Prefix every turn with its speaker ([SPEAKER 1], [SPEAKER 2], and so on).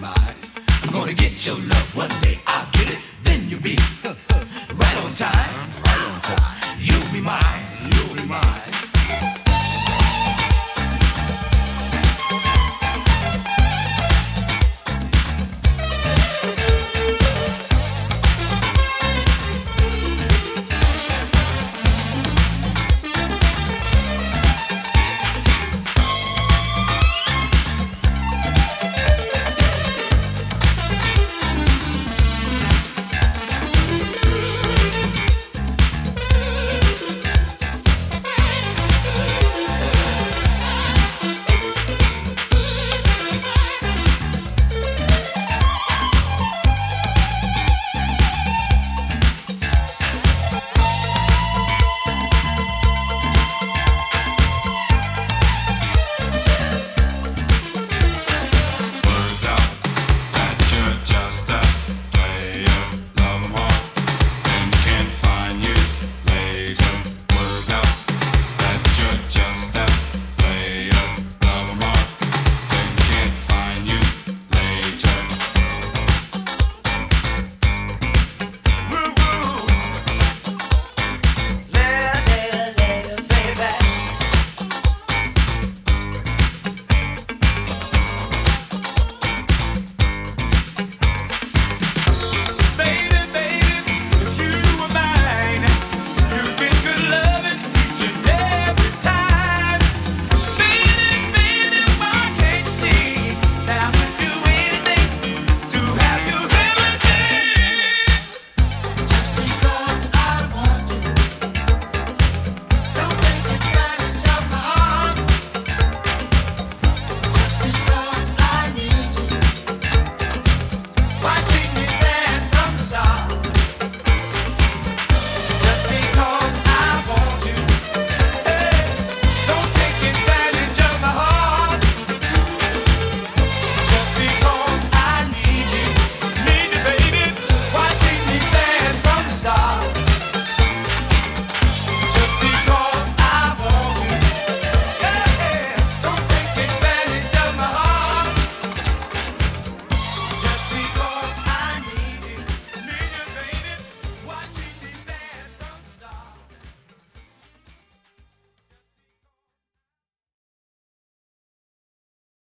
[SPEAKER 1] mine.
[SPEAKER 2] I'm gonna get your love one day. I'll get it, then you'll be right on time.